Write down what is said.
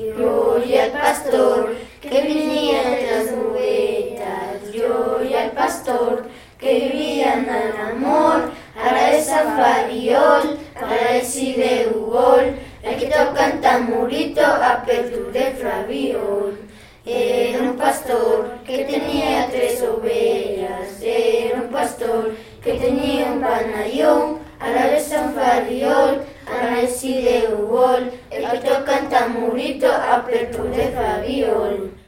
Yo y el pastor que vivía en las nubes, yo y el pastor que vivía en el amor, ara de San Fariol, ara de Sideugol, el que toca en tamurito, apertura de Flaviol. Era un pastor que tenía tres ovejas, era un pastor que tenía un panallón, ara de San Fariol, ara de Sideugol, el que toca